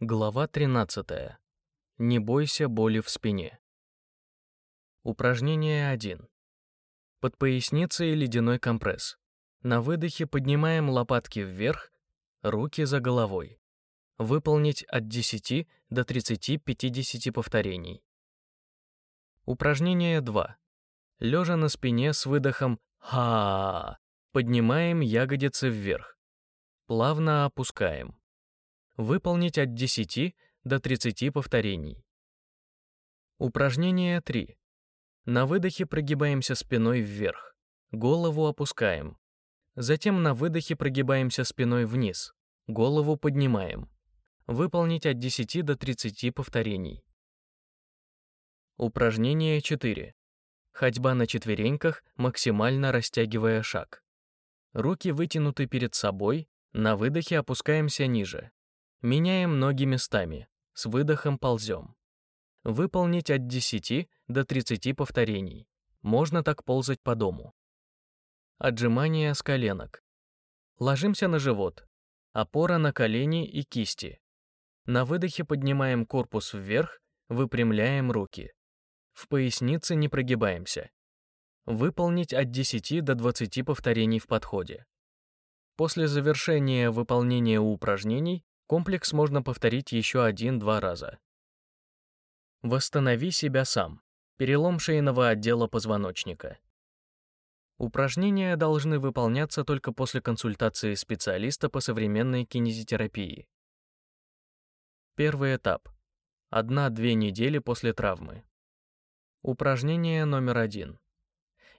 Глава 13. Не бойся боли в спине. Упражнение 1. Под поясницей ледяной компресс. На выдохе поднимаем лопатки вверх, руки за головой. Выполнить от 10 до 30-50 повторений. Упражнение 2. Лежа на спине с выдохом ха поднимаем ягодицы вверх. Плавно опускаем. Выполнить от 10 до 30 повторений. Упражнение 3. На выдохе прогибаемся спиной вверх. Голову опускаем. Затем на выдохе прогибаемся спиной вниз. Голову поднимаем. Выполнить от 10 до 30 повторений. Упражнение 4. Ходьба на четвереньках, максимально растягивая шаг. Руки вытянуты перед собой, на выдохе опускаемся ниже. Меняем ноги местами, с выдохом ползем. Выполнить от 10 до 30 повторений. Можно так ползать по дому. Отжимания с коленок. Ложимся на живот. Опора на колени и кисти. На выдохе поднимаем корпус вверх, выпрямляем руки. В пояснице не прогибаемся. Выполнить от 10 до 20 повторений в подходе. После завершения выполнения упражнений Комплекс можно повторить еще один-два раза. Восстанови себя сам. Перелом шейного отдела позвоночника. Упражнения должны выполняться только после консультации специалиста по современной кинезитерапии. Первый этап. Одна-две недели после травмы. Упражнение номер один.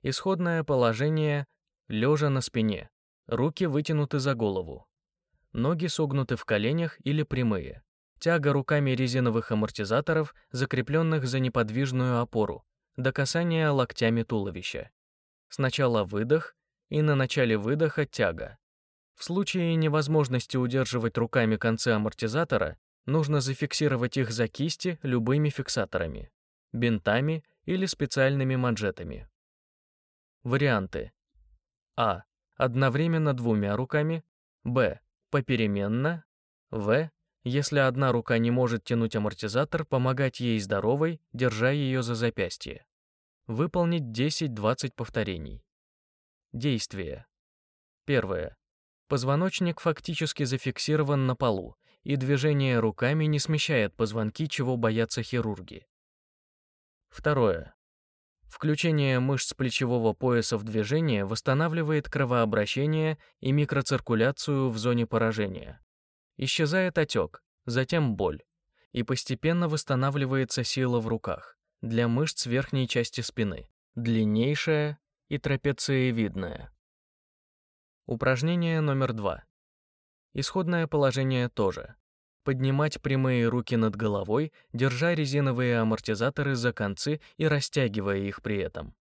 Исходное положение лежа на спине. Руки вытянуты за голову. Ноги согнуты в коленях или прямые. Тяга руками резиновых амортизаторов, закрепленных за неподвижную опору, до касания локтями туловища. Сначала выдох, и на начале выдоха тяга. В случае невозможности удерживать руками концы амортизатора, нужно зафиксировать их за кисти любыми фиксаторами, бинтами или специальными манжетами. Варианты. А. Одновременно двумя руками. Б попеременно, В, если одна рука не может тянуть амортизатор, помогать ей здоровой, держа ее за запястье. Выполнить 10-20 повторений. Действие. Первое. Позвоночник фактически зафиксирован на полу, и движение руками не смещает позвонки, чего боятся хирурги. Второе. Включение мышц плечевого пояса в движение восстанавливает кровообращение и микроциркуляцию в зоне поражения. Исчезает отек, затем боль, и постепенно восстанавливается сила в руках для мышц верхней части спины, длиннейшая и трапециевидная. Упражнение номер два. Исходное положение тоже. Поднимать прямые руки над головой, держа резиновые амортизаторы за концы и растягивая их при этом.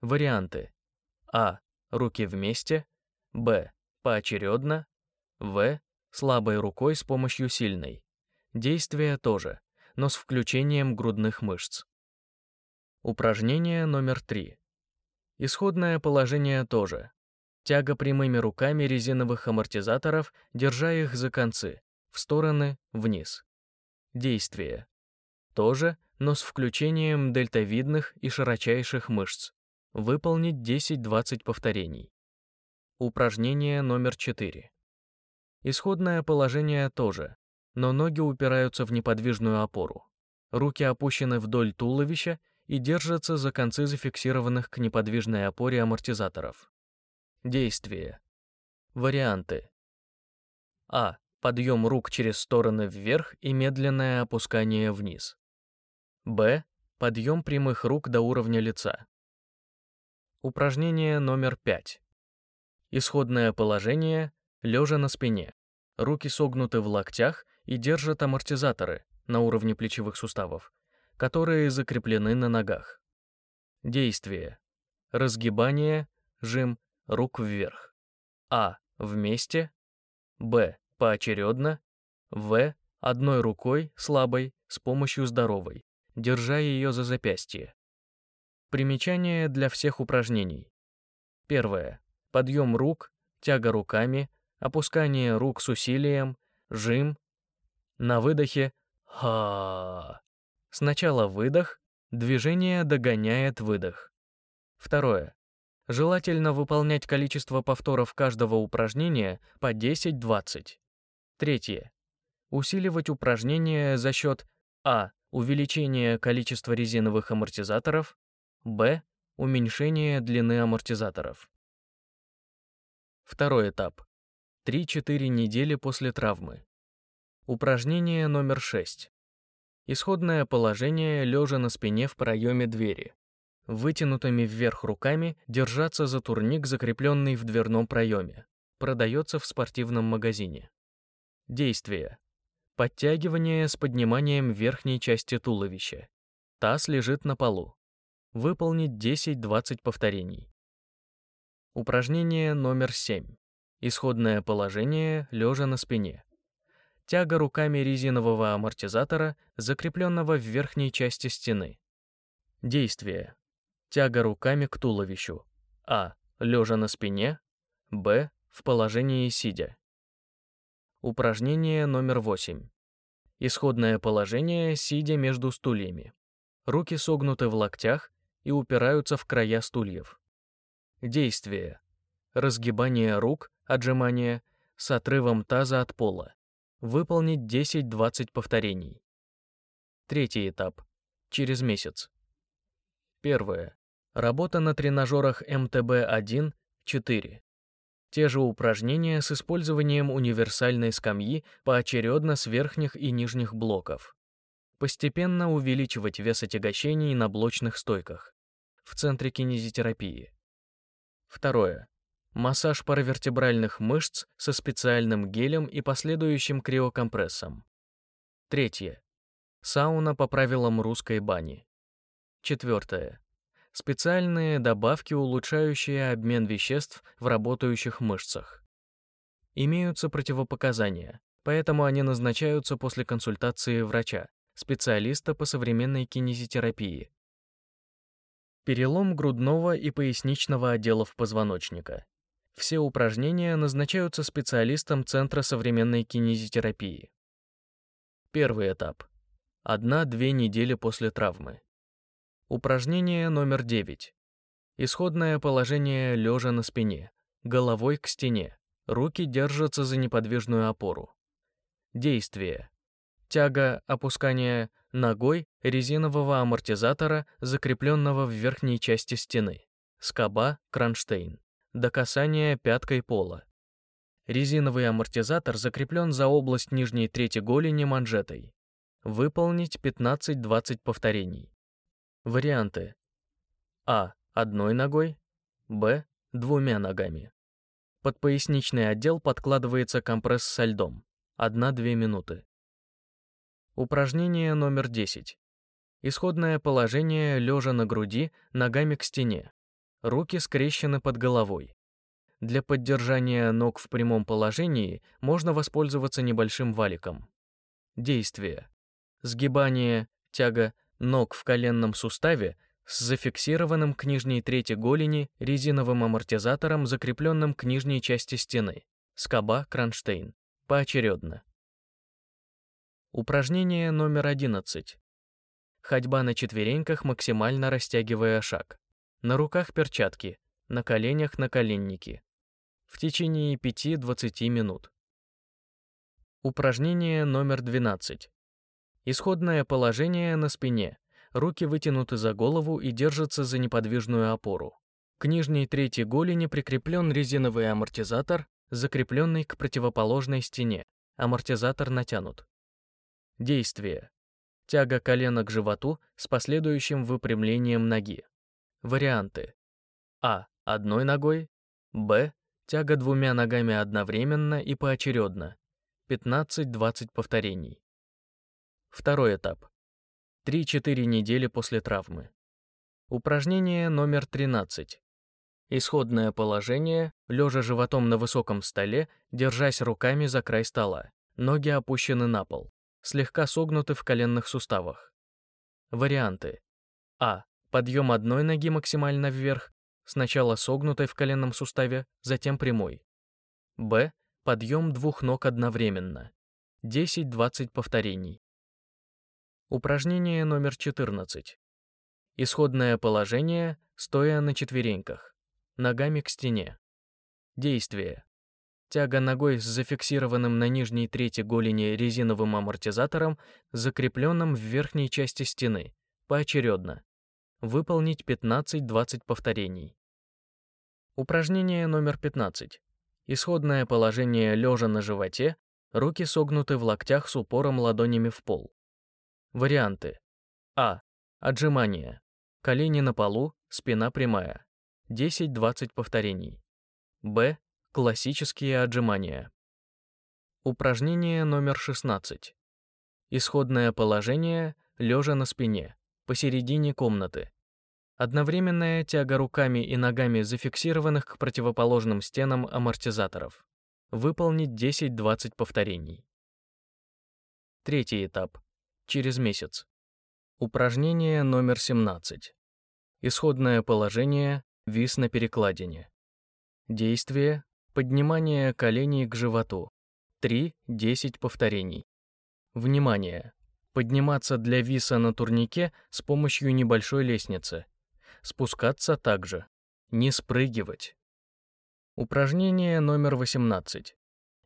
Варианты. А. Руки вместе. Б. Поочередно. В. Слабой рукой с помощью сильной. Действие тоже, но с включением грудных мышц. Упражнение номер три. Исходное положение тоже. Тяга прямыми руками резиновых амортизаторов, держа их за концы, в стороны, вниз. Действие. Тоже, но с включением дельтовидных и широчайших мышц. Выполнить 10-20 повторений. Упражнение номер 4. Исходное положение тоже, но ноги упираются в неподвижную опору. Руки опущены вдоль туловища и держатся за концы зафиксированных к неподвижной опоре амортизаторов. Действие. Варианты. А подъем рук через стороны вверх и медленное опускание вниз. Б. Подъем прямых рук до уровня лица. Упражнение номер 5. Исходное положение – лежа на спине. Руки согнуты в локтях и держат амортизаторы на уровне плечевых суставов, которые закреплены на ногах. Действие. Разгибание, жим, рук вверх. А. Вместе. Б поочередно, В одной рукой, слабой, с помощью здоровой, держа ее за запястье. Примечание для всех упражнений. Первое. Подъем рук, тяга руками, опускание рук с усилием, жим, На выдохе ха. Сначала выдох, движение догоняет выдох. Второе. Желательно выполнять количество повторов каждого упражнения по 10-20. Третье. Усиливать упражнения за счет а. увеличения количества резиновых амортизаторов, б. уменьшения длины амортизаторов. Второй этап. 3-4 недели после травмы. Упражнение номер 6. Исходное положение лежа на спине в проеме двери. Вытянутыми вверх руками держаться за турник, закрепленный в дверном проеме. Продается в спортивном магазине. Действие. Подтягивание с подниманием верхней части туловища. Таз лежит на полу. Выполнить 10-20 повторений. Упражнение номер 7. Исходное положение лежа на спине. Тяга руками резинового амортизатора, закрепленного в верхней части стены. Действие. Тяга руками к туловищу. А. Лежа на спине. Б. В положении сидя. Упражнение номер 8. Исходное положение, сидя между стульями. Руки согнуты в локтях и упираются в края стульев. Действие. Разгибание рук, отжимание, с отрывом таза от пола. Выполнить 10-20 повторений. Третий этап. Через месяц. Первое. Работа на тренажерах МТБ-1, 4. Те же упражнения с использованием универсальной скамьи поочередно с верхних и нижних блоков. Постепенно увеличивать вес отягощений на блочных стойках. В центре кинезитерапии. Второе. Массаж паравертебральных мышц со специальным гелем и последующим криокомпрессом. Третье. Сауна по правилам русской бани. Четвертое. Специальные добавки, улучшающие обмен веществ в работающих мышцах. Имеются противопоказания, поэтому они назначаются после консультации врача, специалиста по современной кинезитерапии, Перелом грудного и поясничного отделов позвоночника. Все упражнения назначаются специалистом Центра современной кинезитерапии. Первый этап. Одна-две недели после травмы. Упражнение номер 9. Исходное положение лежа на спине, головой к стене, руки держатся за неподвижную опору. Действие. Тяга, опускание ногой резинового амортизатора, закрепленного в верхней части стены. Скоба, кронштейн. До касания пяткой пола. Резиновый амортизатор закреплен за область нижней трети голени манжетой. Выполнить 15-20 повторений. Варианты. А. Одной ногой. Б. Двумя ногами. Под поясничный отдел подкладывается компресс со льдом. 1-2 минуты. Упражнение номер 10. Исходное положение лежа на груди, ногами к стене. Руки скрещены под головой. Для поддержания ног в прямом положении можно воспользоваться небольшим валиком. Действие. Сгибание, тяга ног в коленном суставе с зафиксированным к нижней трети голени резиновым амортизатором, закрепленным к нижней части стены. Скоба, кронштейн. Поочередно. Упражнение номер 11. Ходьба на четвереньках, максимально растягивая шаг. На руках перчатки, на коленях наколенники. В течение 5-20 минут. Упражнение номер 12. Исходное положение на спине. Руки вытянуты за голову и держатся за неподвижную опору. К нижней трети голени прикреплен резиновый амортизатор, закрепленный к противоположной стене. Амортизатор натянут. Действие. Тяга колена к животу с последующим выпрямлением ноги. Варианты. А. Одной ногой. Б. Тяга двумя ногами одновременно и поочередно. 15-20 повторений. Второй этап. 3-4 недели после травмы. Упражнение номер 13. Исходное положение, лежа животом на высоком столе, держась руками за край стола. Ноги опущены на пол слегка согнуты в коленных суставах. Варианты. А. Подъем одной ноги максимально вверх, сначала согнутой в коленном суставе, затем прямой. Б. Подъем двух ног одновременно. 10-20 повторений. Упражнение номер 14. Исходное положение, стоя на четвереньках, ногами к стене. Действие. Тяга ногой с зафиксированным на нижней трети голени резиновым амортизатором, закрепленным в верхней части стены, поочередно. Выполнить 15-20 повторений. Упражнение номер 15. Исходное положение лежа на животе, руки согнуты в локтях с упором ладонями в пол. Варианты. А. Отжимания. Колени на полу, спина прямая. 10-20 повторений. Б. Классические отжимания. Упражнение номер 16. Исходное положение лежа на спине, посередине комнаты. Одновременная тяга руками и ногами зафиксированных к противоположным стенам амортизаторов. Выполнить 10-20 повторений. Третий этап. Через месяц. Упражнение номер 17. Исходное положение вис на перекладине. Действие Поднимание коленей к животу. 3-10 повторений. Внимание! Подниматься для виса на турнике с помощью небольшой лестницы. Спускаться также. Не спрыгивать. Упражнение номер 18.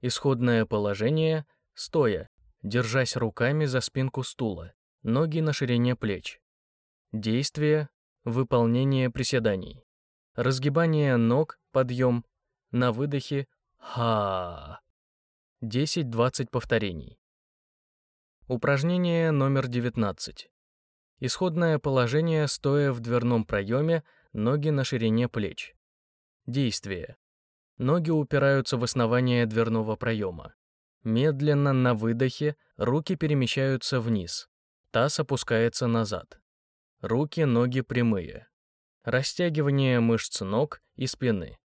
Исходное положение – стоя, держась руками за спинку стула, ноги на ширине плеч. Действие – выполнение приседаний. Разгибание ног, подъем, на выдохе «ха». 10-20 повторений. Упражнение номер 19. Исходное положение стоя в дверном проеме, ноги на ширине плеч. Действие. Ноги упираются в основание дверного проема. Медленно на выдохе руки перемещаются вниз. Таз опускается назад. Руки, ноги прямые. Растягивание мышц ног и спины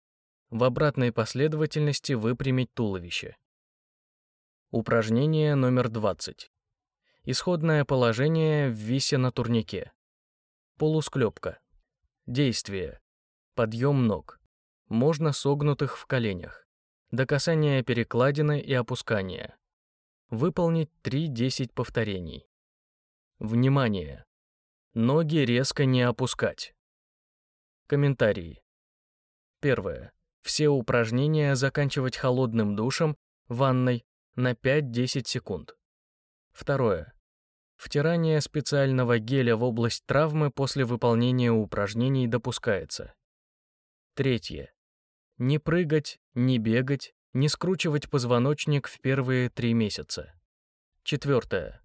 в обратной последовательности выпрямить туловище. Упражнение номер 20. Исходное положение в висе на турнике. Полусклепка. Действие. Подъем ног. Можно согнутых в коленях. До касания перекладины и опускания. Выполнить 3-10 повторений. Внимание! Ноги резко не опускать. Комментарии. Первое. Все упражнения заканчивать холодным душем, ванной, на 5-10 секунд. Второе. Втирание специального геля в область травмы после выполнения упражнений допускается. Третье. Не прыгать, не бегать, не скручивать позвоночник в первые три месяца. Четвертое.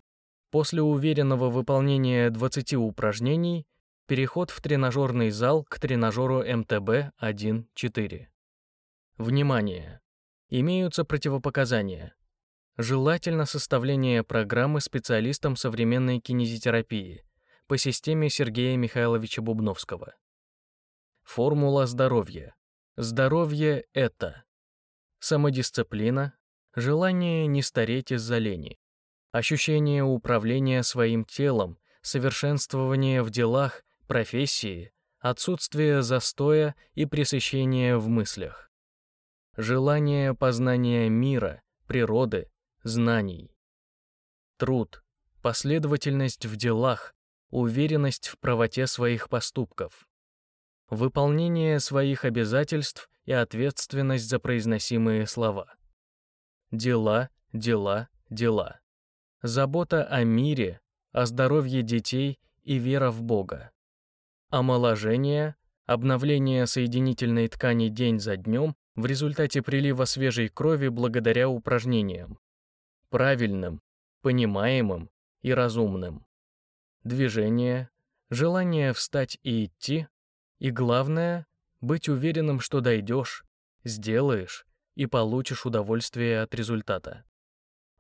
После уверенного выполнения 20 упражнений переход в тренажерный зал к тренажеру МТБ 1-4. Внимание! Имеются противопоказания. Желательно составление программы специалистом современной кинезитерапии по системе Сергея Михайловича Бубновского. Формула здоровья. Здоровье — это самодисциплина, желание не стареть из-за лени, ощущение управления своим телом, совершенствование в делах, профессии, отсутствие застоя и пресыщение в мыслях желание познания мира, природы, знаний. Труд, последовательность в делах, уверенность в правоте своих поступков. Выполнение своих обязательств и ответственность за произносимые слова. Дела, дела, дела. Забота о мире, о здоровье детей и вера в Бога. Омоложение, обновление соединительной ткани день за днем в результате прилива свежей крови благодаря упражнениям. Правильным, понимаемым и разумным. Движение, желание встать и идти, и главное — быть уверенным, что дойдешь, сделаешь и получишь удовольствие от результата.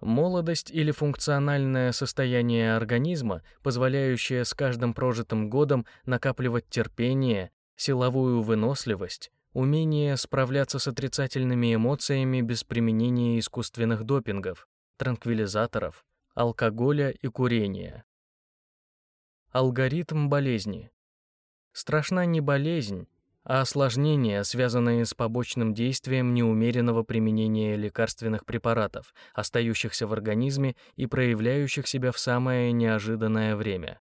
Молодость или функциональное состояние организма, позволяющее с каждым прожитым годом накапливать терпение, силовую выносливость, умение справляться с отрицательными эмоциями без применения искусственных допингов, транквилизаторов, алкоголя и курения. Алгоритм болезни. Страшна не болезнь, а осложнения, связанные с побочным действием неумеренного применения лекарственных препаратов, остающихся в организме и проявляющих себя в самое неожиданное время.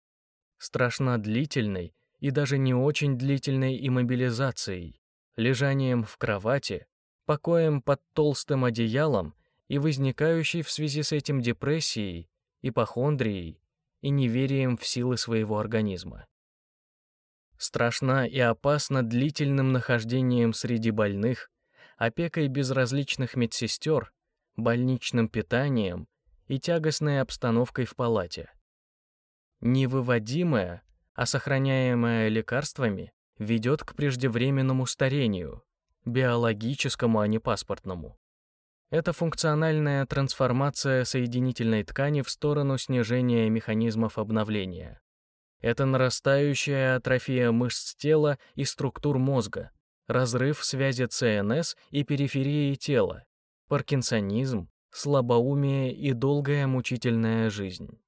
Страшна длительной и даже не очень длительной иммобилизацией, лежанием в кровати, покоем под толстым одеялом и возникающей в связи с этим депрессией, ипохондрией и неверием в силы своего организма страшна и опасна длительным нахождением среди больных, опекой безразличных медсестер, больничным питанием и тягостной обстановкой в палате. Невыводимое, а сохраняемое лекарствами, ведет к преждевременному старению, биологическому, а не паспортному. Это функциональная трансформация соединительной ткани в сторону снижения механизмов обновления. Это нарастающая атрофия мышц тела и структур мозга, разрыв связи ЦНС и периферии тела, паркинсонизм, слабоумие и долгая мучительная жизнь.